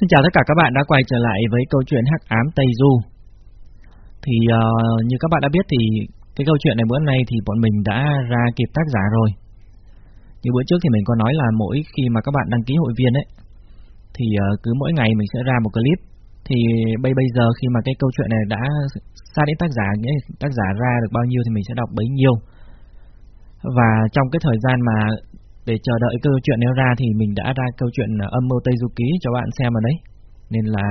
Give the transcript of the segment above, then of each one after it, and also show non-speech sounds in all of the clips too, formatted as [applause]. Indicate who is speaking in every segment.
Speaker 1: Xin chào tất cả các bạn đã quay trở lại với câu chuyện Hắc Ám Tây Du. Thì uh, như các bạn đã biết thì cái câu chuyện này bữa nay thì bọn mình đã ra kịp tác giả rồi. Như bữa trước thì mình có nói là mỗi khi mà các bạn đăng ký hội viên ấy thì uh, cứ mỗi ngày mình sẽ ra một clip. Thì bây bây giờ khi mà cái câu chuyện này đã xa đến tác giả, nghĩa tác giả ra được bao nhiêu thì mình sẽ đọc bấy nhiêu. Và trong cái thời gian mà để chờ đợi câu chuyện nếu ra thì mình đã ra câu chuyện ờ, âm mưu Tây Du Ký cho bạn xem ở đấy. Nên là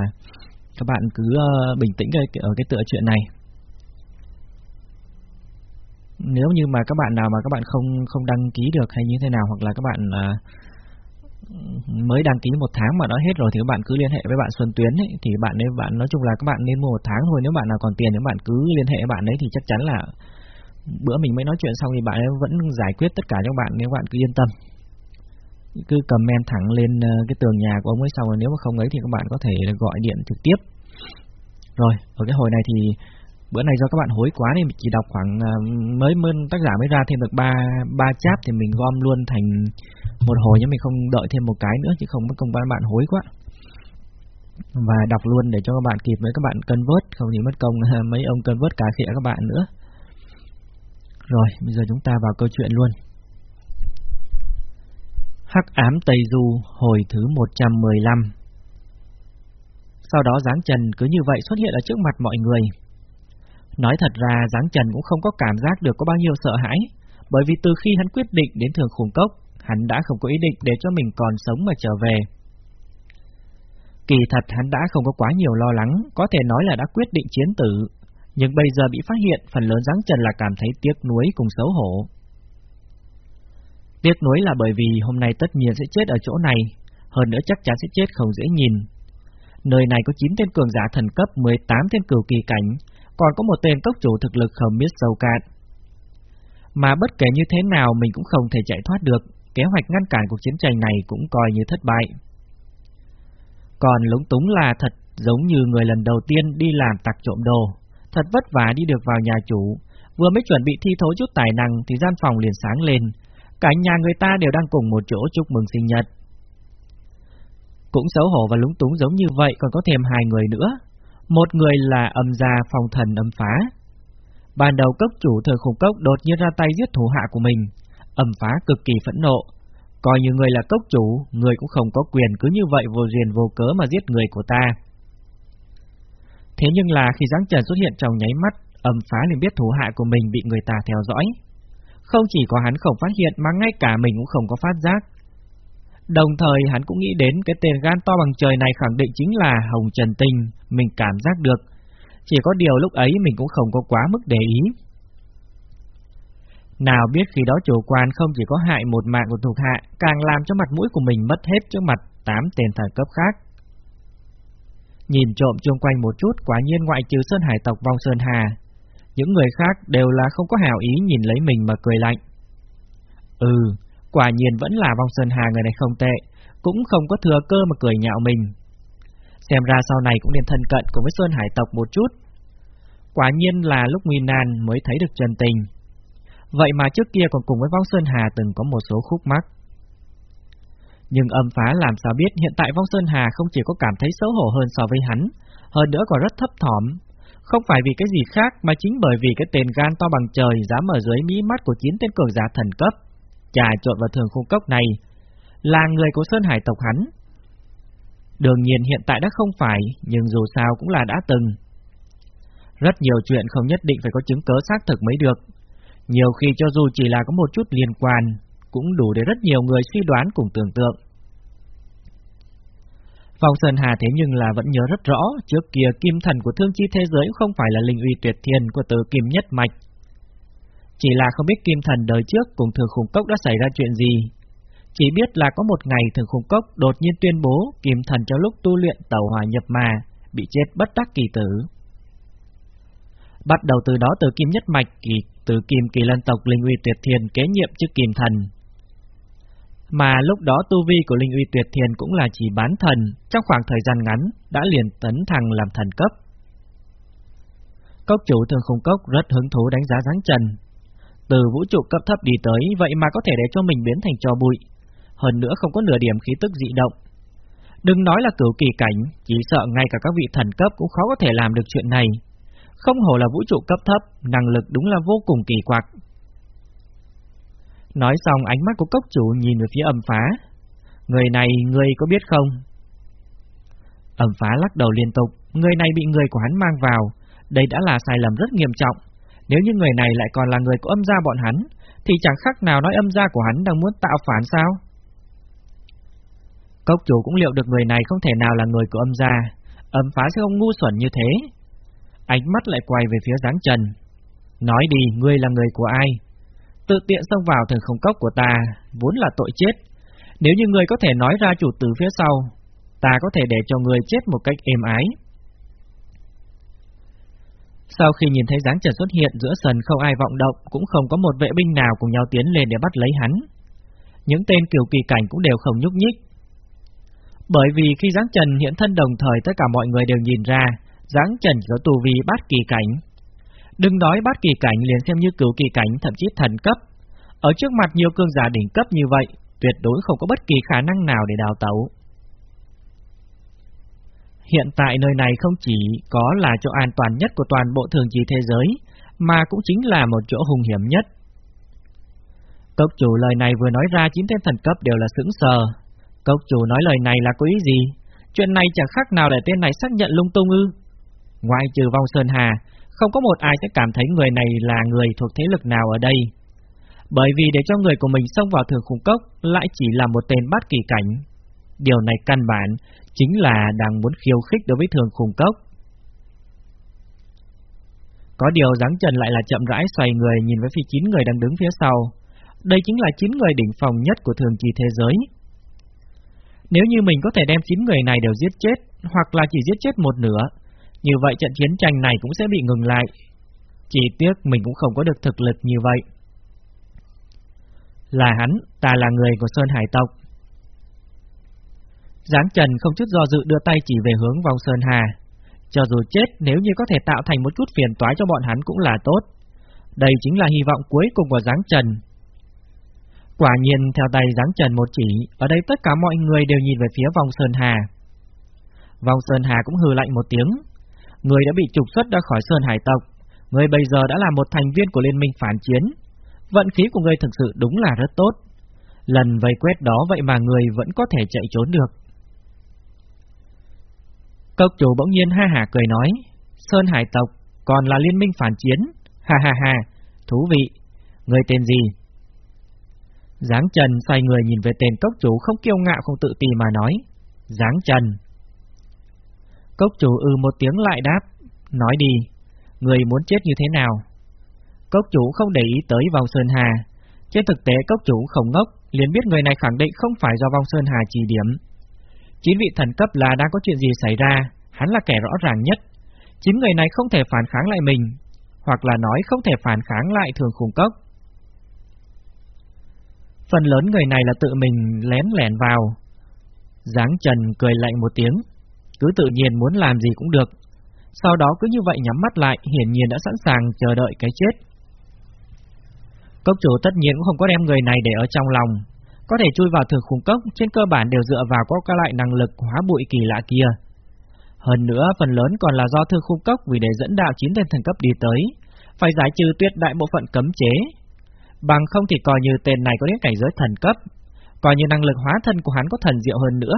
Speaker 1: các bạn cứ ờ, bình tĩnh ở cái tựa chuyện này. Nếu như mà các bạn nào mà các bạn không không đăng ký được hay như thế nào hoặc là các bạn ờ, mới đăng ký một tháng mà nó hết rồi thì các bạn cứ liên hệ với bạn Xuân Tuyến ấy, thì bạn ấy bạn nói chung là các bạn nên mua một tháng thôi nếu bạn nào còn tiền thì bạn cứ liên hệ với bạn ấy thì chắc chắn là bữa mình mới nói chuyện xong thì bạn ấy vẫn giải quyết tất cả cho bạn nếu bạn cứ yên tâm cứ comment thẳng lên ờ, cái tường nhà của ông ấy xong rồi nếu mà không ấy thì các bạn có thể gọi điện trực tiếp. Rồi ở cái hồi này thì bữa nay do các bạn hối quá nên mình chỉ đọc khoảng ờ, mới mới tác giả mới ra thêm được ba ba chap thì mình gom luôn thành một hồi nhưng mình không đợi thêm một cái nữa chứ không mất công các bạn hối quá. Và đọc luôn để cho các bạn kịp với các bạn cân vớt không thì mất công [laughs] mấy ông cân vớt cả khịa các bạn nữa. Rồi, bây giờ chúng ta vào câu chuyện luôn. Hắc ám Tây Du hồi thứ 115 Sau đó Giáng Trần cứ như vậy xuất hiện ở trước mặt mọi người. Nói thật ra Giáng Trần cũng không có cảm giác được có bao nhiêu sợ hãi, bởi vì từ khi hắn quyết định đến thường khủng cốc, hắn đã không có ý định để cho mình còn sống mà trở về. Kỳ thật hắn đã không có quá nhiều lo lắng, có thể nói là đã quyết định chiến tử, nhưng bây giờ bị phát hiện, phần lớn dáng trần là cảm thấy tiếc nuối cùng xấu hổ. Tiếc nuối là bởi vì hôm nay tất nhiên sẽ chết ở chỗ này, hơn nữa chắc chắn sẽ chết không dễ nhìn. Nơi này có 9 tên cường giả thần cấp, 18 tên cửu kỳ cảnh, còn có một tên cốc chủ thực lực không biết sâu cạn. Mà bất kể như thế nào mình cũng không thể chạy thoát được, kế hoạch ngăn cản cuộc chiến tranh này cũng coi như thất bại. Còn lúng túng là thật giống như người lần đầu tiên đi làm tặc trộm đồ thật vất vả đi được vào nhà chủ, vừa mới chuẩn bị thi thố chút tài năng thì gian phòng liền sáng lên, cả nhà người ta đều đang cùng một chỗ chúc mừng sinh nhật. Cũng xấu hổ và lúng túng giống như vậy còn có thêm hai người nữa, một người là âm gia phong thần âm phá. Ban đầu cốc chủ thời khủng cốc đột nhiên ra tay giết thủ hạ của mình, âm phá cực kỳ phẫn nộ, coi như người là cốc chủ, người cũng không có quyền cứ như vậy vô duyên vô cớ mà giết người của ta. Thế nhưng là khi Giáng Trần xuất hiện trong nháy mắt, âm phá liền biết thủ hạ của mình bị người ta theo dõi. Không chỉ có hắn không phát hiện mà ngay cả mình cũng không có phát giác. Đồng thời hắn cũng nghĩ đến cái tên gan to bằng trời này khẳng định chính là Hồng Trần Tinh, mình cảm giác được. Chỉ có điều lúc ấy mình cũng không có quá mức để ý. Nào biết khi đó chủ quan không chỉ có hại một mạng của thuộc hạ, càng làm cho mặt mũi của mình mất hết trước mặt tám tên thần cấp khác. Nhìn trộm chung quanh một chút, quả nhiên ngoại trừ Sơn Hải tộc Vong Sơn Hà, những người khác đều là không có hào ý nhìn lấy mình mà cười lạnh. Ừ, quả nhiên vẫn là Vong Sơn Hà người này không tệ, cũng không có thừa cơ mà cười nhạo mình. Xem ra sau này cũng nên thân cận cùng với Sơn Hải tộc một chút. Quả nhiên là lúc nguy nan mới thấy được chân tình. Vậy mà trước kia còn cùng với Vong Sơn Hà từng có một số khúc mắc. Nhưng âm phá làm sao biết hiện tại Vong Sơn Hà không chỉ có cảm thấy xấu hổ hơn so với hắn, hơn nữa còn rất thấp thỏm. Không phải vì cái gì khác mà chính bởi vì cái tên gan to bằng trời dám ở dưới mí mắt của chín tên cường giả thần cấp, trà trộn vào thường khung cốc này, là người của Sơn Hải tộc hắn. Đương nhiên hiện tại đã không phải, nhưng dù sao cũng là đã từng. Rất nhiều chuyện không nhất định phải có chứng cớ xác thực mới được. Nhiều khi cho dù chỉ là có một chút liên quan, cũng đủ để rất nhiều người suy đoán cùng tưởng tượng. Phong Sơn Hà thế nhưng là vẫn nhớ rất rõ, trước kia kim thần của thương chi thế giới không phải là linh uy tuyệt thiền của tử kim nhất mạch. Chỉ là không biết kim thần đời trước cùng thường khủng cốc đã xảy ra chuyện gì. Chỉ biết là có một ngày thường khủng cốc đột nhiên tuyên bố kim thần trong lúc tu luyện tàu hòa nhập mà, bị chết bất đắc kỳ tử. Bắt đầu từ đó từ kim nhất mạch kỳ từ kim kỳ lân tộc linh uy tuyệt thiền kế nhiệm chức kim thần, mà lúc đó tu vi của Linh Uy Tuyệt Thiền cũng là chỉ bán thần, trong khoảng thời gian ngắn đã liền tấn thăng làm thần cấp. Cốc chủ thường khung cốc rất hứng thú đánh giá dáng trần. Từ vũ trụ cấp thấp đi tới, vậy mà có thể để cho mình biến thành trò bụi. Hơn nữa không có nửa điểm khí tức dị động. Đừng nói là cửu kỳ cảnh, chỉ sợ ngay cả các vị thần cấp cũng khó có thể làm được chuyện này. Không hổ là vũ trụ cấp thấp, năng lực đúng là vô cùng kỳ quặc. Nói xong ánh mắt của cốc chủ nhìn về phía âm phá. Người này, người có biết không? Âm phá lắc đầu liên tục, người này bị người của hắn mang vào. Đây đã là sai lầm rất nghiêm trọng. Nếu như người này lại còn là người của âm gia bọn hắn, thì chẳng khác nào nói âm gia của hắn đang muốn tạo phản sao? Cốc chủ cũng liệu được người này không thể nào là người của âm gia, âm phá sẽ không ngu xuẩn như thế. Ánh mắt lại quay về phía dáng trần. Nói đi, ngươi là người của ai? Tự tiện xông vào thần không cốc của ta, vốn là tội chết. Nếu như ngươi có thể nói ra chủ tử phía sau, ta có thể để cho ngươi chết một cách êm ái. Sau khi nhìn thấy dáng trần xuất hiện giữa sân không ai vọng động, cũng không có một vệ binh nào cùng nhau tiến lên để bắt lấy hắn. Những tên kiều kỳ cảnh cũng đều không nhúc nhích. Bởi vì khi dáng trần hiện thân đồng thời tất cả mọi người đều nhìn ra, dáng trần có tù vi bát kỳ cảnh. Đừng nói bát kỳ cảnh liền xem như cửu kỳ cảnh thậm chí thần cấp. Ở trước mặt nhiều cương giả đỉnh cấp như vậy, tuyệt đối không có bất kỳ khả năng nào để đào tẩu. Hiện tại nơi này không chỉ có là chỗ an toàn nhất của toàn bộ thường trì thế giới, mà cũng chính là một chỗ hung hiểm nhất. Cốc chủ lời này vừa nói ra chín tên thần cấp đều là sững sờ. Cốc chủ nói lời này là có ý gì? Chuyện này chẳng khác nào để tên này xác nhận lung tung ư. Ngoài trừ vong Sơn Hà, không có một ai sẽ cảm thấy người này là người thuộc thế lực nào ở đây. Bởi vì để cho người của mình xông vào thường khủng cốc lại chỉ là một tên bát kỳ cảnh. Điều này căn bản chính là đang muốn khiêu khích đối với thường khủng cốc. Có điều dáng trần lại là chậm rãi xoay người nhìn với phía chín người đang đứng phía sau. Đây chính là chín người đỉnh phòng nhất của thường kỳ thế giới. Nếu như mình có thể đem chín người này đều giết chết, hoặc là chỉ giết chết một nửa, như vậy trận chiến tranh này cũng sẽ bị ngừng lại. Chỉ tiếc mình cũng không có được thực lực như vậy. Là hắn, ta là người của Sơn Hải tộc. Giáng Trần không chút do dự đưa tay chỉ về hướng vòng Sơn Hà. Cho dù chết, nếu như có thể tạo thành một chút phiền toái cho bọn hắn cũng là tốt. Đây chính là hy vọng cuối cùng của Giáng Trần. Quả nhiên theo tay Giáng Trần một chỉ, ở đây tất cả mọi người đều nhìn về phía vòng Sơn Hà. Vòng Sơn Hà cũng hừ lạnh một tiếng. Người đã bị trục xuất ra khỏi Sơn Hải tộc. Người bây giờ đã là một thành viên của Liên minh phản chiến. Vận khí của người thực sự đúng là rất tốt. Lần vây quét đó vậy mà người vẫn có thể chạy trốn được. Cốc chủ bỗng nhiên ha hả cười nói, Sơn Hải tộc còn là liên minh phản chiến, ha ha ha, thú vị, người tên gì? Giáng Trần xoay người nhìn về tên cốc chủ không kiêu ngạo không tự ti mà nói, Giáng Trần. Cốc chủ ư một tiếng lại đáp, nói đi, người muốn chết như thế nào? Cốc chủ không để ý tới vòng Sơn Hà, trên thực tế cốc chủ không ngốc, liền biết người này khẳng định không phải do vong Sơn Hà chỉ điểm, Chín vị thần cấp là đang có chuyện gì xảy ra, hắn là kẻ rõ ràng nhất. Chín người này không thể phản kháng lại mình, hoặc là nói không thể phản kháng lại thường khủng cốc. Phần lớn người này là tự mình lén lẻn vào. Giáng Trần cười lạnh một tiếng, cứ tự nhiên muốn làm gì cũng được. Sau đó cứ như vậy nhắm mắt lại, hiển nhiên đã sẵn sàng chờ đợi cái chết. Cốc chủ tất nhiên cũng không có đem người này để ở trong lòng, có thể chui vào thực khủng cốc trên cơ bản đều dựa vào có các loại năng lực hóa bụi kỳ lạ kia. Hơn nữa, phần lớn còn là do thương khung cốc vì để dẫn đạo chín tên thần cấp đi tới, phải giải trừ tuyệt đại bộ phận cấm chế. Bằng không thì coi như tên này có đến cảnh giới thần cấp, coi như năng lực hóa thân của hắn có thần diệu hơn nữa,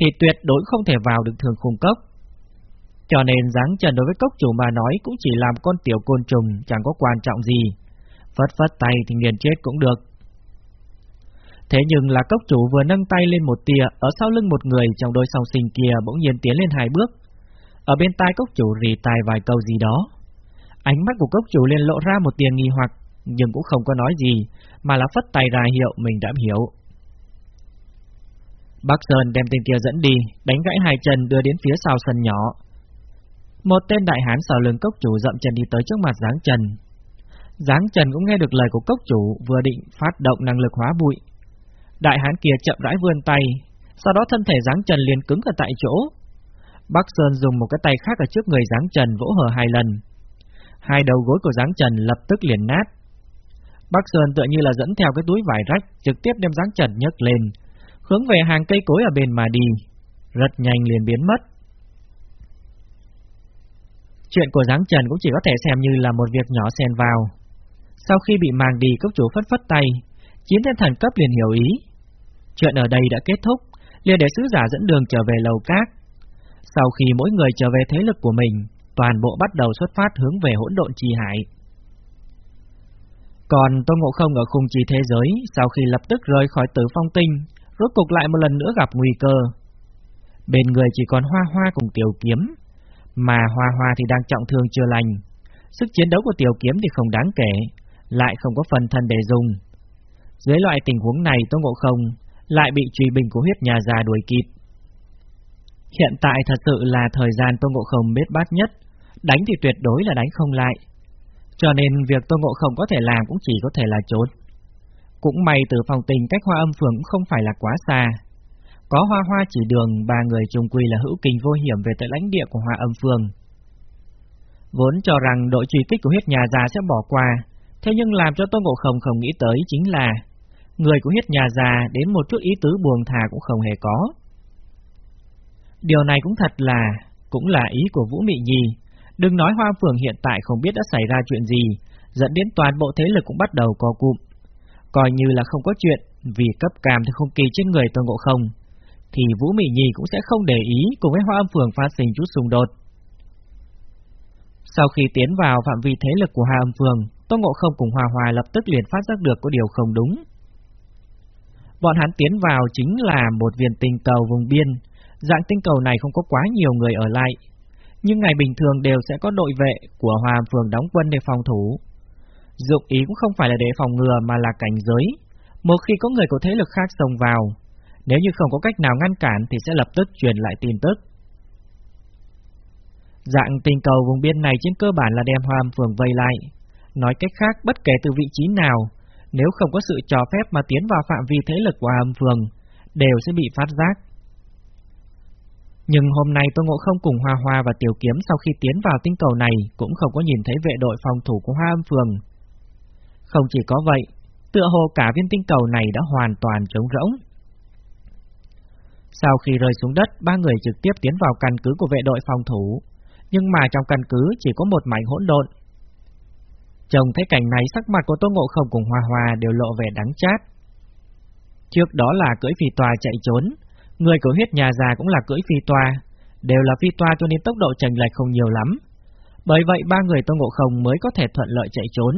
Speaker 1: thì tuyệt đối không thể vào được thường khung cốc. Cho nên dáng trần đối với cốc chủ mà nói cũng chỉ làm con tiểu côn trùng chẳng có quan trọng gì. Phất phất tay thì liền chết cũng được. Thế nhưng là cốc chủ vừa nâng tay lên một tia, ở sau lưng một người trong đôi song sinh kia bỗng nhiên tiến lên hai bước. Ở bên tai cốc chủ rì tai vài câu gì đó. Ánh mắt của cốc chủ liền lộ ra một tia nghi hoặc, nhưng cũng không có nói gì, mà là phất tay ra hiệu mình đã hiểu. Bắc Sơn đem tên kia dẫn đi, đánh gãy hai chân đưa đến phía sau sân nhỏ. Một tên đại hán sau lưng cốc chủ dậm chân đi tới trước mặt Giáng Trần. Giáng Trần cũng nghe được lời của cốc chủ vừa định phát động năng lực hóa bụi, Đại hán kia chậm rãi vươn tay, sau đó thân thể giáng trần liền cứng ở tại chỗ. Bắc Sơn dùng một cái tay khác ở trước người giáng trần vỗ hờ hai lần. Hai đầu gối của giáng trần lập tức liền nát. Bắc Sơn tựa như là dẫn theo cái túi vải rách, trực tiếp đem giáng trần nhấc lên, hướng về hàng cây cối ở bên mà đi. rất nhanh liền biến mất. Chuyện của Giáng Trần cũng chỉ có thể xem như là một việc nhỏ xen vào. Sau khi bị mang đi cốc chủ phất phất tay, chiến thiên thần cấp liền hiểu ý. Chuyện ở đây đã kết thúc, liền để sứ giả dẫn đường trở về lầu cát. Sau khi mỗi người trở về thế lực của mình, toàn bộ bắt đầu xuất phát hướng về hỗn độn trì hải. Còn Tôn Ngộ Không ở khung trì thế giới, sau khi lập tức rời khỏi tử phong tinh, rốt cục lại một lần nữa gặp nguy cơ. Bên người chỉ còn Hoa Hoa cùng Tiểu Kiếm, mà Hoa Hoa thì đang trọng thương chưa lành. Sức chiến đấu của Tiểu Kiếm thì không đáng kể, lại không có phần thân để dùng. Dưới loại tình huống này Tôn Ngộ Không lại bị truy bình của huyết nhà già đuổi kịp. Hiện tại thật sự là thời gian Tôn Ngộ Không biết bát nhất, đánh thì tuyệt đối là đánh không lại. Cho nên việc Tôn Ngộ Không có thể làm cũng chỉ có thể là trốn. Cũng may từ phòng tình cách hoa âm phường cũng không phải là quá xa. Có hoa hoa chỉ đường, ba người trùng quy là hữu kinh vô hiểm về tới lãnh địa của hoa âm phường. Vốn cho rằng đội truy kích của huyết nhà già sẽ bỏ qua, thế nhưng làm cho Tôn Ngộ Không không nghĩ tới chính là người của huyết nhà già đến một chút ý tứ buồn thà cũng không hề có. Điều này cũng thật là, cũng là ý của Vũ Mị Nhi. Đừng nói Hoa Phường hiện tại không biết đã xảy ra chuyện gì, dẫn đến toàn bộ thế lực cũng bắt đầu co cụm. Coi như là không có chuyện, vì cấp cam thì không kỳ trên người Tôn Ngộ Không, thì Vũ mỹ Nhi cũng sẽ không để ý cùng với Hoa Âm Phường phát sinh chút xung đột. Sau khi tiến vào phạm vi thế lực của Hoa Âm Phường, Tôn Ngộ Không cùng Hoa hòa lập tức liền phát giác được có điều không đúng. Bọn hắn tiến vào chính là một viên tinh cầu vùng biên, dạng tinh cầu này không có quá nhiều người ở lại, nhưng ngày bình thường đều sẽ có đội vệ của hoa âm Phường đóng quân để phòng thủ. Dụng ý cũng không phải là để phòng ngừa mà là cảnh giới, một khi có người có thế lực khác xông vào, nếu như không có cách nào ngăn cản thì sẽ lập tức truyền lại tin tức. Dạng tinh cầu vùng biên này trên cơ bản là đem hoàm Phường vây lại, nói cách khác bất kể từ vị trí nào, nếu không có sự cho phép mà tiến vào phạm vi thế lực của Hòa Phường, đều sẽ bị phát giác. Nhưng hôm nay Tô Ngộ Không cùng Hoa Hoa và Tiểu Kiếm sau khi tiến vào tinh cầu này cũng không có nhìn thấy vệ đội phòng thủ của Hoa Âm Phường. Không chỉ có vậy, tựa hồ cả viên tinh cầu này đã hoàn toàn trống rỗng. Sau khi rơi xuống đất, ba người trực tiếp tiến vào căn cứ của vệ đội phòng thủ, nhưng mà trong căn cứ chỉ có một mảnh hỗn độn. Trông thấy cảnh này sắc mặt của Tô Ngộ Không cùng Hoa Hoa đều lộ vẻ đắng chát. Trước đó là cưỡi phi tòa chạy trốn, Người của huyết nhà già cũng là cưỡi phi toa, đều là phi toa cho nên tốc độ chênh lệch không nhiều lắm. Bởi vậy ba người tô Ngộ Không mới có thể thuận lợi chạy trốn.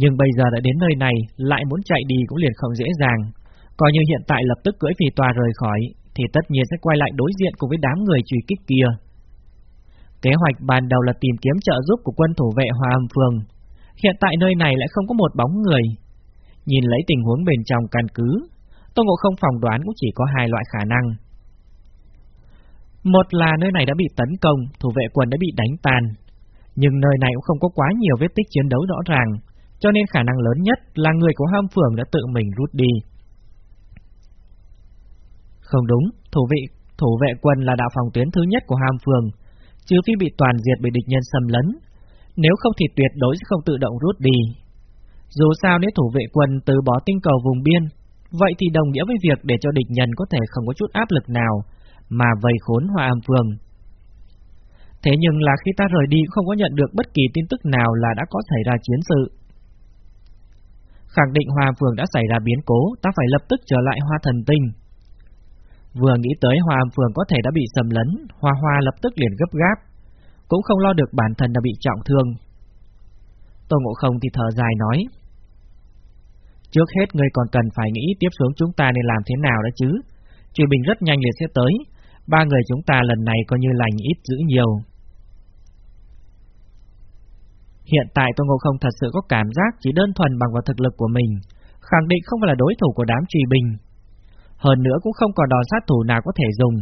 Speaker 1: Nhưng bây giờ đã đến nơi này, lại muốn chạy đi cũng liền không dễ dàng. Coi như hiện tại lập tức cưỡi phi toa rời khỏi, thì tất nhiên sẽ quay lại đối diện cùng với đám người truy kích kia. Kế hoạch ban đầu là tìm kiếm trợ giúp của quân thủ vệ hòa Âm phường. Hiện tại nơi này lại không có một bóng người. Nhìn lấy tình huống bên trong căn cứ, Tô Ngộ Không phỏng đoán cũng chỉ có hai loại khả năng. Một là nơi này đã bị tấn công, thủ vệ quân đã bị đánh tàn, nhưng nơi này cũng không có quá nhiều vết tích chiến đấu rõ ràng, cho nên khả năng lớn nhất là người của Ham Phường đã tự mình rút đi. Không đúng, thủ vệ thủ vệ quân là đạo phòng tuyến thứ nhất của Ham Phường, trừ phi bị toàn diệt bởi địch nhân xâm lấn, nếu không thì tuyệt đối sẽ không tự động rút đi. Dù sao nếu thủ vệ quân từ bỏ tinh cầu vùng biên, Vậy thì đồng nghĩa với việc để cho địch nhân có thể không có chút áp lực nào mà vây khốn Hoa Am Phường. Thế nhưng là khi ta rời đi không có nhận được bất kỳ tin tức nào là đã có xảy ra chiến sự. Khẳng định hòa Phường đã xảy ra biến cố, ta phải lập tức trở lại Hoa Thần Tinh. Vừa nghĩ tới hòa Phường có thể đã bị sầm lấn, Hoa Hoa lập tức liền gấp gáp, cũng không lo được bản thân đã bị trọng thương. Tô Ngộ Không thì thở dài nói, Trước hết ngươi còn cần phải nghĩ tiếp xuống chúng ta nên làm thế nào đó chứ. chuyện Bình rất nhanh liền sẽ tới, ba người chúng ta lần này coi như lành ít giữ nhiều. Hiện tại Tô Ngộ Không thật sự có cảm giác chỉ đơn thuần bằng vào thực lực của mình, khẳng định không phải là đối thủ của đám Truy Bình. Hơn nữa cũng không còn đòn sát thủ nào có thể dùng.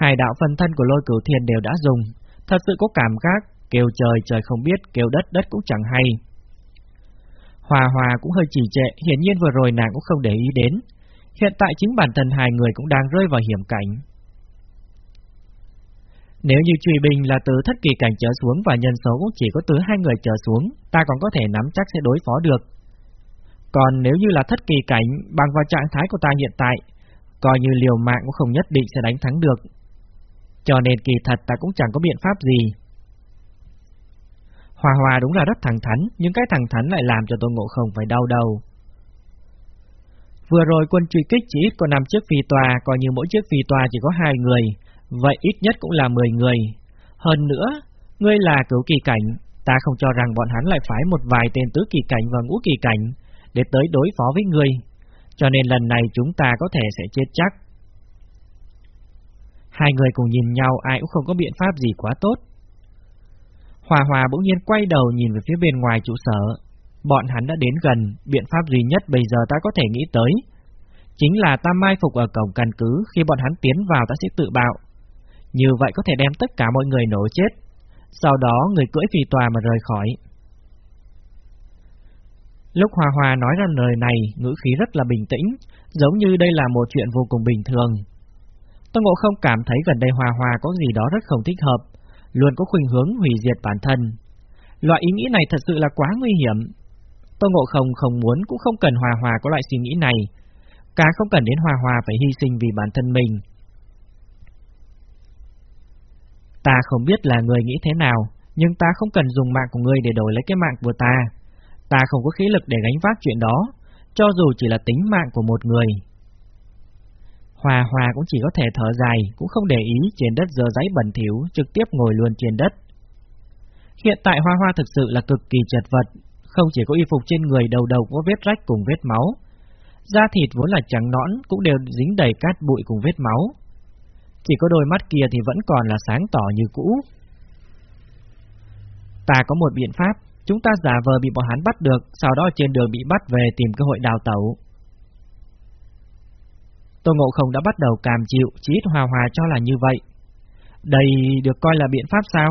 Speaker 1: Hai đạo phân thân của lôi cửu thiên đều đã dùng, thật sự có cảm giác, kêu trời trời không biết, kêu đất đất cũng chẳng hay. Hòa Hòa cũng hơi trì trệ, hiển nhiên vừa rồi nàng cũng không để ý đến. Hiện tại chính bản thân hai người cũng đang rơi vào hiểm cảnh. Nếu như truy bình là từ thất kỳ cảnh trở xuống và nhân số cũng chỉ có từ hai người trở xuống, ta còn có thể nắm chắc sẽ đối phó được. Còn nếu như là thất kỳ cảnh bằng vào trạng thái của ta hiện tại, coi như liều mạng cũng không nhất định sẽ đánh thắng được. Cho nên kỳ thật ta cũng chẳng có biện pháp gì. Hòa Hòa đúng là rất thẳng thắn, nhưng cái thẳng thắn lại làm cho tôi Ngộ Không phải đau đầu. Vừa rồi quân truy kích chỉ ít có 5 chiếc phi tòa, coi như mỗi chiếc phi tòa chỉ có hai người, vậy ít nhất cũng là 10 người. Hơn nữa, ngươi là cứu kỳ cảnh, ta không cho rằng bọn hắn lại phái một vài tên tứ kỳ cảnh và ngũ kỳ cảnh để tới đối phó với ngươi, cho nên lần này chúng ta có thể sẽ chết chắc. Hai người cùng nhìn nhau ai cũng không có biện pháp gì quá tốt. Hòa Hòa bỗng nhiên quay đầu nhìn về phía bên ngoài trụ sở, Bọn hắn đã đến gần, biện pháp duy nhất bây giờ ta có thể nghĩ tới. Chính là ta mai phục ở cổng căn cứ, khi bọn hắn tiến vào ta sẽ tự bạo. Như vậy có thể đem tất cả mọi người nổ chết. Sau đó người cưỡi phi tòa mà rời khỏi. Lúc Hòa Hòa nói ra lời này, ngữ khí rất là bình tĩnh, giống như đây là một chuyện vô cùng bình thường. Tôn Ngộ không cảm thấy gần đây Hòa Hòa có gì đó rất không thích hợp, luôn có khuynh hướng hủy diệt bản thân. Loại ý nghĩ này thật sự là quá nguy hiểm, Tân Ngộ Không không muốn cũng không cần Hòa Hòa có loại suy nghĩ này, càng không cần đến Hòa Hòa phải hy sinh vì bản thân mình. Ta không biết là người nghĩ thế nào, nhưng ta không cần dùng mạng của ngươi để đổi lấy cái mạng của ta. Ta không có khí lực để gánh vác chuyện đó, cho dù chỉ là tính mạng của một người. Hòa Hòa cũng chỉ có thể thở dài, cũng không để ý trên đất dơ giấy bẩn thỉu, trực tiếp ngồi luôn trên đất. Hiện tại Hoa Hoa thực sự là cực kỳ chật vật, không chỉ có y phục trên người đầu đầu có vết rách cùng vết máu, da thịt vốn là trắng nõn cũng đều dính đầy cát bụi cùng vết máu. Chỉ có đôi mắt kia thì vẫn còn là sáng tỏ như cũ. Ta có một biện pháp, chúng ta giả vờ bị bọn hắn bắt được, sau đó trên đường bị bắt về tìm cơ hội đào tẩu. Tô Ngộ Không đã bắt đầu cảm chịu, chỉ ít hòa hòa cho là như vậy. Đây được coi là biện pháp sao?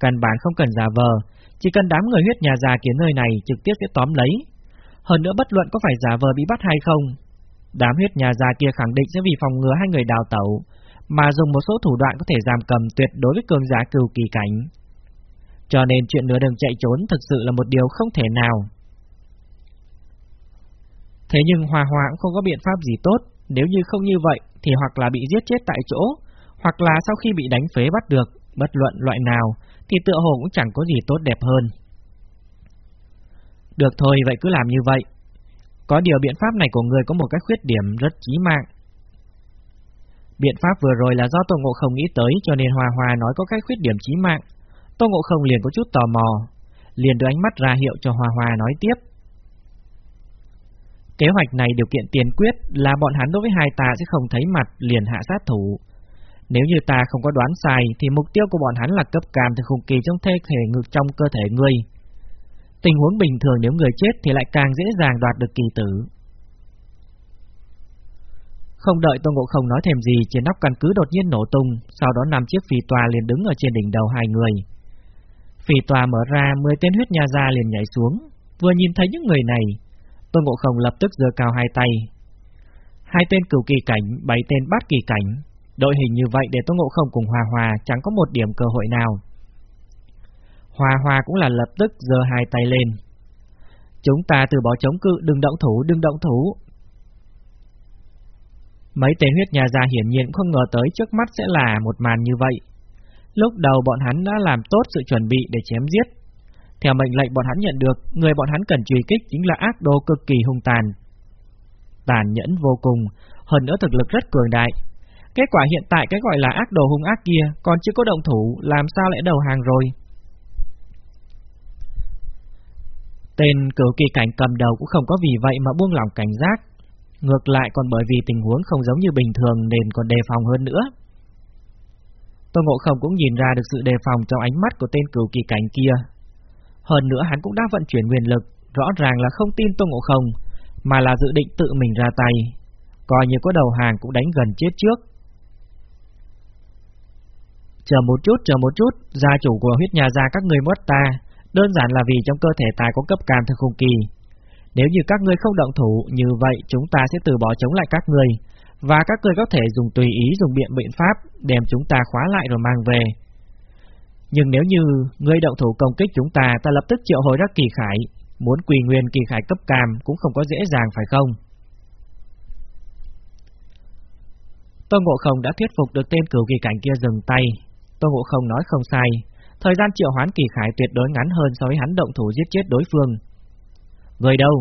Speaker 1: Căn bản không cần giả vờ, chỉ cần đám người huyết nhà già kiến nơi này trực tiếp sẽ tóm lấy. Hơn nữa bất luận có phải giả vờ bị bắt hay không, đám huyết nhà già kia khẳng định sẽ vì phòng ngừa hai người đào tẩu, mà dùng một số thủ đoạn có thể giam cầm tuyệt đối với cường giả cừu kỳ cảnh. Cho nên chuyện nửa đường chạy trốn thực sự là một điều không thể nào. Thế nhưng Hòa Hòa cũng không có biện pháp gì tốt, nếu như không như vậy thì hoặc là bị giết chết tại chỗ, hoặc là sau khi bị đánh phế bắt được, bất luận loại nào, thì tựa hồ cũng chẳng có gì tốt đẹp hơn. Được thôi, vậy cứ làm như vậy. Có điều biện pháp này của người có một cái khuyết điểm rất chí mạng. Biện pháp vừa rồi là do Tô Ngộ Không nghĩ tới cho nên hoa hoa nói có cái khuyết điểm chí mạng. Tô Ngộ Không liền có chút tò mò, liền đưa ánh mắt ra hiệu cho hoa hoa nói tiếp. Kế hoạch này điều kiện tiền quyết là bọn hắn đối với hai ta sẽ không thấy mặt liền hạ sát thủ, nếu như ta không có đoán sai thì mục tiêu của bọn hắn là cấp cam từ khung kỳ trong thể thể ngược trong cơ thể ngươi. Tình huống bình thường nếu người chết thì lại càng dễ dàng đoạt được kỳ tử. Không đợi Tôn Ngộ Không nói thêm gì, trên nóc căn cứ đột nhiên nổ tung, sau đó năm chiếc phi tòa liền đứng ở trên đỉnh đầu hai người. Phi tòa mở ra, 10 tên huyết nha ra liền nhảy xuống, vừa nhìn thấy những người này, Tôn Ngộ Không lập tức giơ cao hai tay. Hai tên cửu kỳ cảnh, bảy tên bát kỳ cảnh, Đội hình như vậy để Tô Ngộ Không cùng Hòa Hòa chẳng có một điểm cơ hội nào. Hòa Hòa cũng là lập tức giơ hai tay lên. Chúng ta từ bỏ chống cự, đừng động thủ, đừng động thủ. Mấy tên huyết nhà già hiển nhiên không ngờ tới trước mắt sẽ là một màn như vậy. Lúc đầu bọn hắn đã làm tốt sự chuẩn bị để chém giết. Theo mệnh lệnh bọn hắn nhận được, người bọn hắn cần truy kích chính là ác đồ cực kỳ hung tàn. Tàn nhẫn vô cùng, hơn nữa thực lực rất cường đại, Kết quả hiện tại cái gọi là ác đồ hung ác kia còn chưa có động thủ, làm sao lại đầu hàng rồi? Tên cửu kỳ cảnh cầm đầu cũng không có vì vậy mà buông lỏng cảnh giác. Ngược lại còn bởi vì tình huống không giống như bình thường nên còn đề phòng hơn nữa. Tô Ngộ Không cũng nhìn ra được sự đề phòng trong ánh mắt của tên cửu kỳ cảnh kia. Hơn nữa hắn cũng đã vận chuyển nguyên lực, rõ ràng là không tin Tô Ngộ Không, mà là dự định tự mình ra tay. Coi như có đầu hàng cũng đánh gần chết trước, Chờ một chút, chờ một chút, gia chủ của huyết nhà gia các người mất ta, đơn giản là vì trong cơ thể ta có cấp cam thực khung kỳ. Nếu như các ngươi không động thủ, như vậy chúng ta sẽ từ bỏ chống lại các ngươi, và các ngươi có thể dùng tùy ý dùng biện biện pháp đem chúng ta khóa lại rồi mang về. Nhưng nếu như ngươi động thủ công kích chúng ta, ta lập tức triệu hồi ra kỳ khải, muốn quỳ nguyên kỳ khải cấp cam cũng không có dễ dàng phải không? Tô Ngộ Không đã thuyết phục được tên cửu kỳ cảnh kia dừng tay. Tô Ngộ Không nói không sai, thời gian triệu hoán kỳ khải tuyệt đối ngắn hơn so với hắn động thủ giết chết đối phương. Người đâu?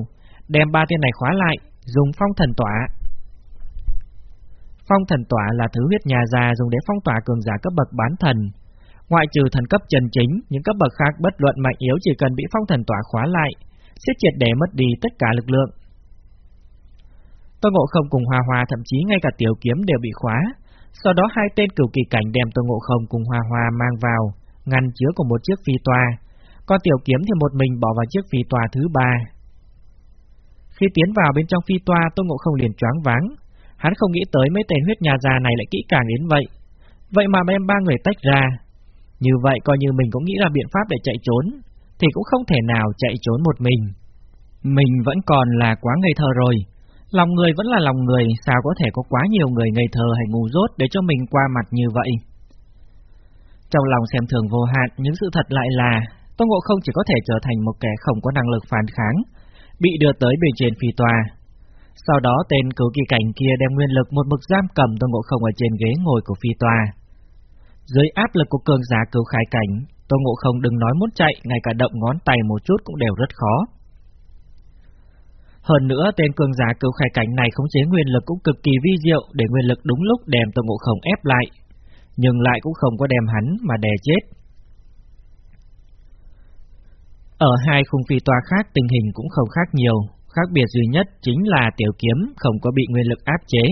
Speaker 1: Đem ba tên này khóa lại, dùng phong thần tỏa. Phong thần tỏa là thứ huyết nhà già dùng để phong tỏa cường giả cấp bậc bán thần. Ngoại trừ thần cấp trần chính, những cấp bậc khác bất luận mạnh yếu chỉ cần bị phong thần tỏa khóa lại, sẽ triệt để mất đi tất cả lực lượng. Tô Ngộ Không cùng Hoa Hoa thậm chí ngay cả tiểu kiếm đều bị khóa. Sau đó hai tên cửu kỳ cảnh đem Tô Ngộ Không cùng Hoa Hoa mang vào, ngăn chứa của một chiếc phi toa. Còn tiểu kiếm thì một mình bỏ vào chiếc phi toa thứ ba. Khi tiến vào bên trong phi toa, Tô Ngộ Không liền choáng váng. Hắn không nghĩ tới mấy tên huyết nhà già này lại kỹ càng đến vậy. Vậy mà đem ba người tách ra. Như vậy coi như mình cũng nghĩ là biện pháp để chạy trốn, thì cũng không thể nào chạy trốn một mình. Mình vẫn còn là quá ngây thơ rồi. Lòng người vẫn là lòng người, sao có thể có quá nhiều người ngây thơ hay ngu dốt để cho mình qua mặt như vậy? Trong lòng xem thường vô hạn, những sự thật lại là Tô Ngộ Không chỉ có thể trở thành một kẻ không có năng lực phản kháng, bị đưa tới bên trên phi tòa. Sau đó tên cứu kỳ cảnh kia đem nguyên lực một mực giam cầm Tô Ngộ Không ở trên ghế ngồi của phi tòa. Dưới áp lực của cường giả cứu khai cảnh, Tô Ngộ Không đừng nói muốn chạy, ngay cả động ngón tay một chút cũng đều rất khó. Hơn nữa, tên cường giả cứu khai cảnh này khống chế nguyên lực cũng cực kỳ vi diệu để nguyên lực đúng lúc đem Tô Ngộ Không ép lại, nhưng lại cũng không có đem hắn mà đè chết. Ở hai khung phi toa khác tình hình cũng không khác nhiều, khác biệt duy nhất chính là tiểu kiếm không có bị nguyên lực áp chế.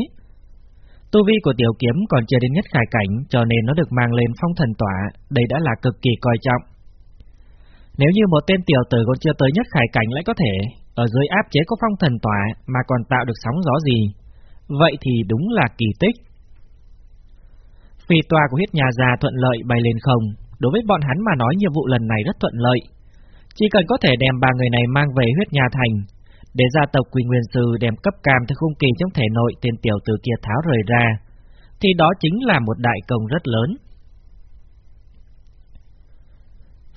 Speaker 1: Tu vi của tiểu kiếm còn chưa đến nhất khải cảnh cho nên nó được mang lên phong thần tỏa, đây đã là cực kỳ coi trọng. Nếu như một tên tiểu tử còn chưa tới nhất khải cảnh lại có thể ở dưới áp chế của phong thần tỏa mà còn tạo được sóng gió gì, vậy thì đúng là kỳ tích. Phi toa của huyết nhà già thuận lợi bay lên không, đối với bọn hắn mà nói nhiệm vụ lần này rất thuận lợi. Chỉ cần có thể đem ba người này mang về huyết nhà thành, để gia tộc Quỳ Nguyên Sư đem cấp cam theo khung kỳ trong thể nội tên tiểu tử kia tháo rời ra, thì đó chính là một đại công rất lớn.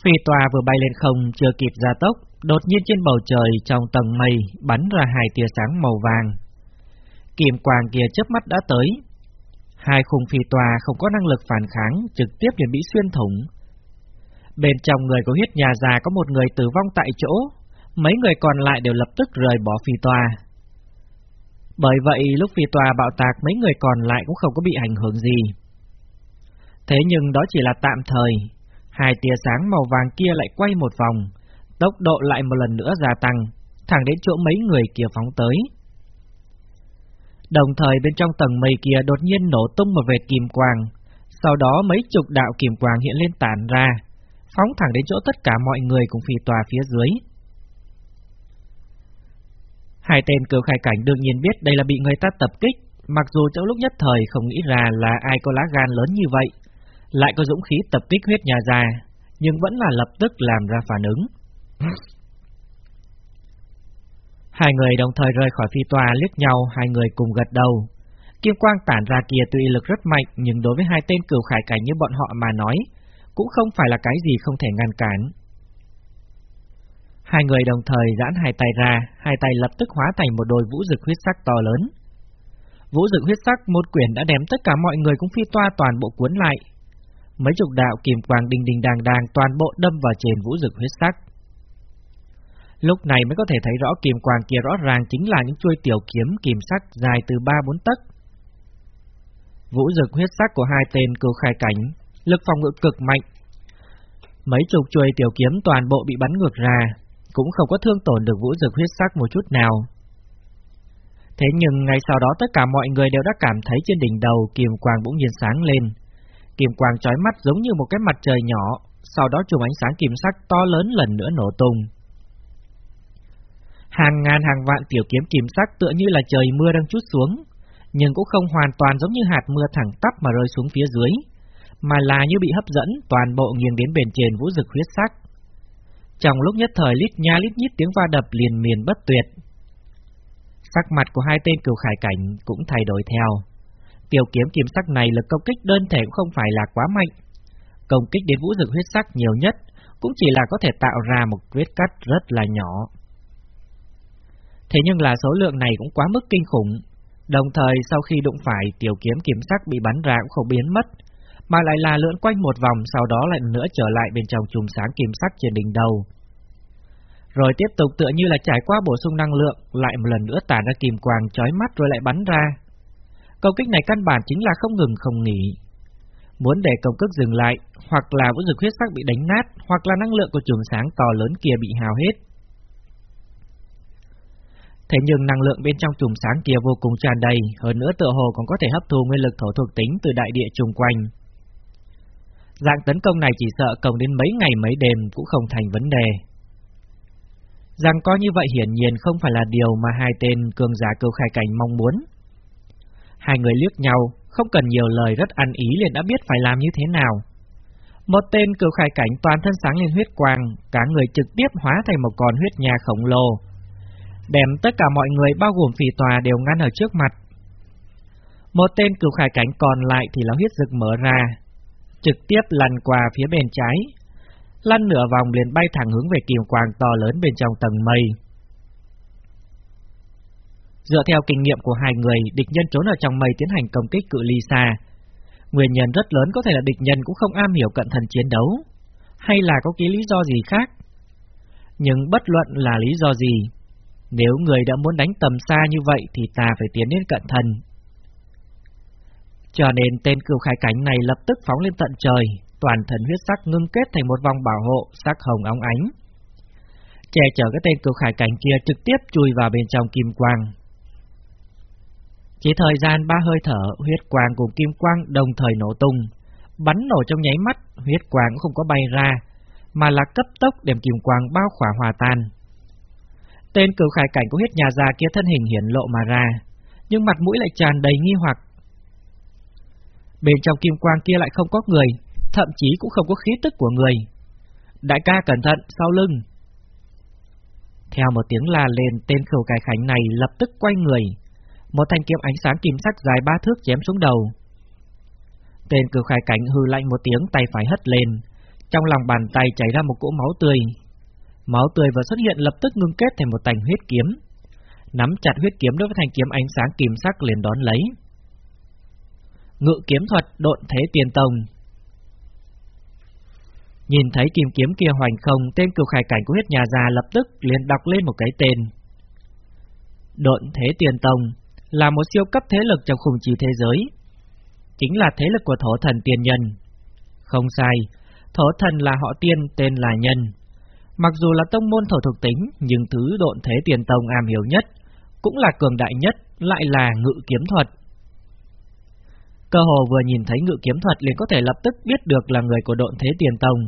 Speaker 1: Phi tòa vừa bay lên không chưa kịp gia tốc, đột nhiên trên bầu trời trong tầng mây bắn ra hai tia sáng màu vàng. Kiềm quàng kia chớp mắt đã tới. Hai khung phi tòa không có năng lực phản kháng, trực tiếp liền bị xuyên thủng. Bên trong người của huyết nhà già có một người tử vong tại chỗ, mấy người còn lại đều lập tức rời bỏ phi tòa. Bởi vậy lúc phi tòa bạo tạc mấy người còn lại cũng không có bị ảnh hưởng gì. Thế nhưng đó chỉ là tạm thời, hai tia sáng màu vàng kia lại quay một vòng, tốc độ lại một lần nữa gia tăng, thẳng đến chỗ mấy người kia phóng tới. Đồng thời bên trong tầng mây kia đột nhiên nổ tung một vệt kim quang, sau đó mấy chục đạo kim quang hiện lên tản ra, phóng thẳng đến chỗ tất cả mọi người cùng phi tòa phía dưới. Hai tên cửu khai cảnh đương nhiên biết đây là bị người ta tập kích, mặc dù trong lúc nhất thời không nghĩ ra là ai có lá gan lớn như vậy, lại có dũng khí tập kích huyết nhà già, nhưng vẫn là lập tức làm ra phản ứng. Hai người đồng thời rời khỏi phi tòa liếc nhau, hai người cùng gật đầu. Kim quang tản ra kia tuy lực rất mạnh, nhưng đối với hai tên cửu khải cảnh như bọn họ mà nói, cũng không phải là cái gì không thể ngăn cản. Hai người đồng thời giãn hai tay ra, hai tay lập tức hóa thành một đôi vũ dực huyết sắc to lớn. Vũ dực huyết sắc một quyển đã đem tất cả mọi người cũng phi toa toàn bộ cuốn lại. Mấy chục đạo kìm quang đình đình đàng đàng toàn bộ đâm vào trên vũ dực huyết sắc. Lúc này mới có thể thấy rõ kìm quang kia rõ ràng chính là những chuôi tiểu kiếm kìm sắc dài từ 3-4 tấc. Vũ dực huyết sắc của hai tên cừu khai cảnh, lực phòng ngự cực mạnh. Mấy chục chuôi tiểu kiếm toàn bộ bị bắn ngược ra, cũng không có thương tổn được vũ dực huyết sắc một chút nào. Thế nhưng ngay sau đó tất cả mọi người đều đã cảm thấy trên đỉnh đầu kiềm quang bỗng nhiên sáng lên. Kiềm quang trói mắt giống như một cái mặt trời nhỏ, sau đó chùm ánh sáng kim sắc to lớn lần nữa nổ tung. Hàng ngàn hàng vạn tiểu kiếm kim sắc tựa như là trời mưa đang chút xuống, nhưng cũng không hoàn toàn giống như hạt mưa thẳng tắp mà rơi xuống phía dưới, mà là như bị hấp dẫn toàn bộ nghiêng đến bền trên vũ dực huyết sắc. Trong lúc nhất thời lít nha lít nhít tiếng va đập liền miền bất tuyệt. Sắc mặt của hai tên cửu khải cảnh cũng thay đổi theo. Tiểu kiếm kiếm sắc này lực công kích đơn thể cũng không phải là quá mạnh. Công kích đến vũ dực huyết sắc nhiều nhất cũng chỉ là có thể tạo ra một vết cắt rất là nhỏ. Thế nhưng là số lượng này cũng quá mức kinh khủng. Đồng thời sau khi đụng phải tiểu kiếm kiếm sắc bị bắn ra cũng không biến mất, mà lại là lượn quanh một vòng sau đó lại nữa trở lại bên trong chùm sáng kim sắc trên đỉnh đầu. Rồi tiếp tục tựa như là trải qua bổ sung năng lượng, lại một lần nữa tản ra kim quang chói mắt rồi lại bắn ra. Công kích này căn bản chính là không ngừng không nghỉ. Muốn để công kích dừng lại, hoặc là vũ dực huyết sắc bị đánh nát, hoặc là năng lượng của chùm sáng to lớn kia bị hao hết. Thế nhưng năng lượng bên trong chùm sáng kia vô cùng tràn đầy, hơn nữa tựa hồ còn có thể hấp thu nguyên lực thổ thuộc tính từ đại địa chung quanh. Dạng tấn công này chỉ sợ cộng đến mấy ngày mấy đêm cũng không thành vấn đề. Rằng có như vậy hiển nhiên không phải là điều mà hai tên cường giả cầu khai cảnh mong muốn. Hai người liếc nhau, không cần nhiều lời rất ăn ý liền đã biết phải làm như thế nào. Một tên cựu khai cảnh toàn thân sáng lên huyết quang, cả người trực tiếp hóa thành một con huyết nhà khổng lồ. Đem tất cả mọi người bao gồm phì tòa đều ngăn ở trước mặt. Một tên cựu khai cảnh còn lại thì là huyết rực mở ra, trực tiếp lăn qua phía bên trái, lăn nửa vòng liền bay thẳng hướng về kiều quang to lớn bên trong tầng mây. Dựa theo kinh nghiệm của hai người, địch nhân trốn ở trong mây tiến hành công kích cự ly xa. Nguyên nhân rất lớn có thể là địch nhân cũng không am hiểu cận thần chiến đấu, hay là có cái lý do gì khác. Nhưng bất luận là lý do gì, nếu người đã muốn đánh tầm xa như vậy thì ta phải tiến đến cận thần. Cho nên tên cựu khai cánh này lập tức phóng lên tận trời, toàn thân huyết sắc ngưng kết thành một vòng bảo hộ sắc hồng óng ánh. Che chở cái tên cựu khai cánh kia trực tiếp chui vào bên trong kim quang. Chỉ thời gian ba hơi thở, huyết quang cùng kim quang đồng thời nổ tung, bắn nổ trong nháy mắt, huyết quang cũng không có bay ra, mà là cấp tốc đem kim quang bao khỏa hòa tan. Tên cựu khải cảnh của huyết nhà già kia thân hình hiển lộ mà ra, nhưng mặt mũi lại tràn đầy nghi hoặc. Bên trong kim quang kia lại không có người, thậm chí cũng không có khí tức của người. Đại ca cẩn thận, sau lưng. Theo một tiếng la lên, tên khẩu cải khánh này lập tức quay người, một thanh kiếm ánh sáng kim sắc dài ba thước chém xuống đầu. Tên cửu khai cảnh hư lạnh một tiếng tay phải hất lên, trong lòng bàn tay chảy ra một cỗ máu tươi. Máu tươi vừa xuất hiện lập tức ngưng kết thành một tành huyết kiếm. Nắm chặt huyết kiếm đối với thanh kiếm ánh sáng kim sắc liền đón lấy. Ngự kiếm thuật độn thế tiền tông Nhìn thấy kim kiếm kia hoành không, tên cửu khải cảnh của huyết nhà già lập tức liền đọc lên một cái tên. Độn thế tiền tông là một siêu cấp thế lực trong khủng trì thế giới. Chính là thế lực của thổ thần tiền nhân. Không sai, thổ thần là họ tiên, tên là nhân. Mặc dù là tông môn thổ thuộc tính, nhưng thứ độn thế tiền tông am hiểu nhất, cũng là cường đại nhất, lại là ngự kiếm thuật. Cơ hồ vừa nhìn thấy ngự kiếm thuật liền có thể lập tức biết được là người của độn thế tiền tông.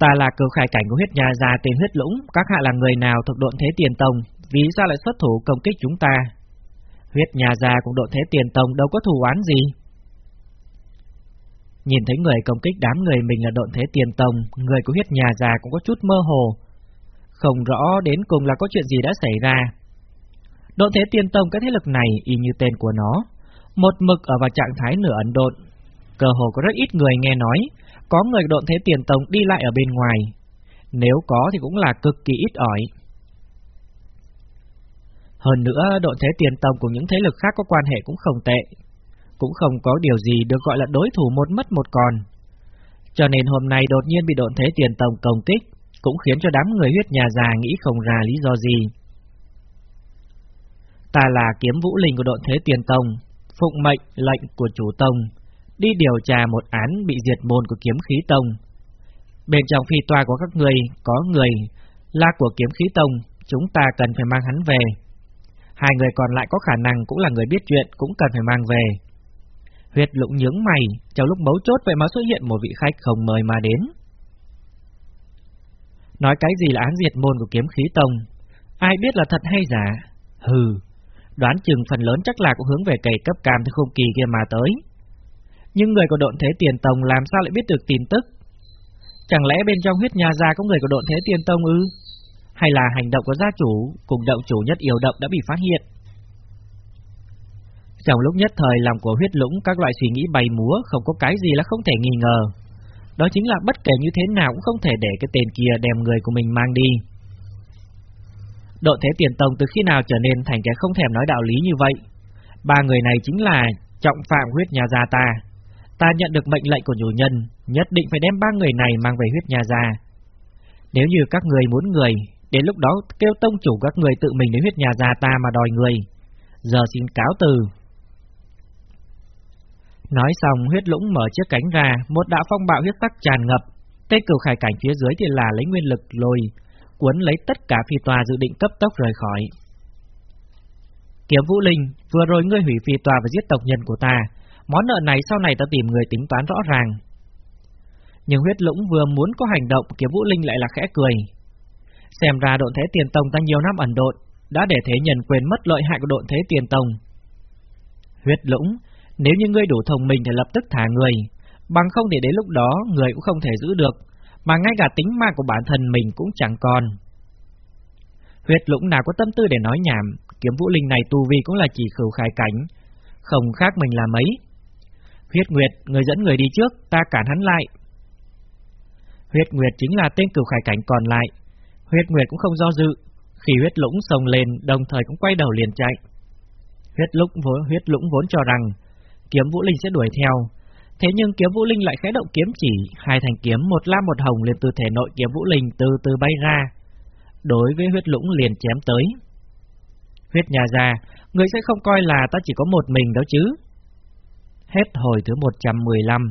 Speaker 1: Ta là cửu khải cảnh của huyết nhà già tên huyết lũng, các hạ là người nào thuộc độn thế tiền tông, vì sao lại xuất thủ công kích chúng ta? Huyết nhà già cũng độn thế tiền tông đâu có thù oán gì. Nhìn thấy người công kích đám người mình là độn thế tiền tông, người của huyết nhà già cũng có chút mơ hồ. Không rõ đến cùng là có chuyện gì đã xảy ra độ thế tiền tông cái thế lực này y như tên của nó, một mực ở vào trạng thái nửa ẩn độn. Cơ hồ có rất ít người nghe nói, có người độn thế tiền tông đi lại ở bên ngoài. Nếu có thì cũng là cực kỳ ít ỏi. Hơn nữa, độ thế tiền tông cùng những thế lực khác có quan hệ cũng không tệ. Cũng không có điều gì được gọi là đối thủ một mất một còn. Cho nên hôm nay đột nhiên bị độn thế tiền tông công kích, cũng khiến cho đám người huyết nhà già nghĩ không ra lý do gì. Ta là kiếm vũ linh của độn thế tiền tông, phụng mệnh lệnh của chủ tông, đi điều tra một án bị diệt môn của kiếm khí tông. Bên trong phi toa của các người có người là của kiếm khí tông, chúng ta cần phải mang hắn về. Hai người còn lại có khả năng cũng là người biết chuyện, cũng cần phải mang về. Huyệt lụng nhướng mày, trong lúc mấu chốt vậy mà xuất hiện một vị khách không mời mà đến. Nói cái gì là án diệt môn của kiếm khí tông, ai biết là thật hay giả? Hừ, đoán chừng phần lớn chắc là cũng hướng về cày cấp cam theo không kỳ kia mà tới. Nhưng người của độn thế tiền tông làm sao lại biết được tin tức? Chẳng lẽ bên trong huyết nhà gia có người của độn thế tiền tông ư? hay là hành động của gia chủ cùng động chủ nhất yêu động đã bị phát hiện. Trong lúc nhất thời lòng của huyết lũng, các loại suy nghĩ bày múa, không có cái gì là không thể nghi ngờ. Đó chính là bất kể như thế nào cũng không thể để cái tên kia đem người của mình mang đi. Độ thế tiền tông từ khi nào trở nên thành cái không thèm nói đạo lý như vậy? Ba người này chính là trọng phạm huyết nhà gia ta. Ta nhận được mệnh lệnh của chủ nhân, nhất định phải đem ba người này mang về huyết nhà gia. Nếu như các người muốn người, đến lúc đó kêu tông chủ các người tự mình đến huyết nhà gia ta mà đòi người. Giờ xin cáo từ. Nói xong huyết lũng mở chiếc cánh ra, một đạo phong bạo huyết tắc tràn ngập. Tê cửu khải cảnh phía dưới thì là lấy nguyên lực lôi, cuốn lấy tất cả phi tòa dự định cấp tốc rời khỏi. Kiếm Vũ Linh, vừa rồi ngươi hủy phi tòa và giết tộc nhân của ta, món nợ này sau này ta tìm người tính toán rõ ràng. Nhưng huyết lũng vừa muốn có hành động, Kiếm Vũ Linh lại là khẽ cười. Xem ra độn thế tiền tông ta nhiều năm ẩn độn, đã để thế nhân quên mất lợi hại của độn thế tiền tông. Huyết lũng, nếu như ngươi đủ thông minh thì lập tức thả người, bằng không thì đến lúc đó người cũng không thể giữ được, mà ngay cả tính mạng của bản thân mình cũng chẳng còn. Huyết lũng nào có tâm tư để nói nhảm, kiếm vũ linh này tu vi cũng là chỉ khử khai cảnh, không khác mình là mấy. Huyết Nguyệt, người dẫn người đi trước, ta cản hắn lại. Huyết Nguyệt chính là tên cửu khải cảnh còn lại. Huyết Nguyệt cũng không do dự, khi huyết lũng sông lên, đồng thời cũng quay đầu liền chạy. Huyết lũng vốn huyết lũng vốn cho rằng kiếm vũ linh sẽ đuổi theo, thế nhưng kiếm vũ linh lại khẽ động kiếm chỉ, hai thành kiếm một lam một hồng liền từ thể nội kiếm vũ linh từ từ bay ra, đối với huyết lũng liền chém tới. Huyết nhà già, người sẽ không coi là ta chỉ có một mình đó chứ? Hết hồi thứ 115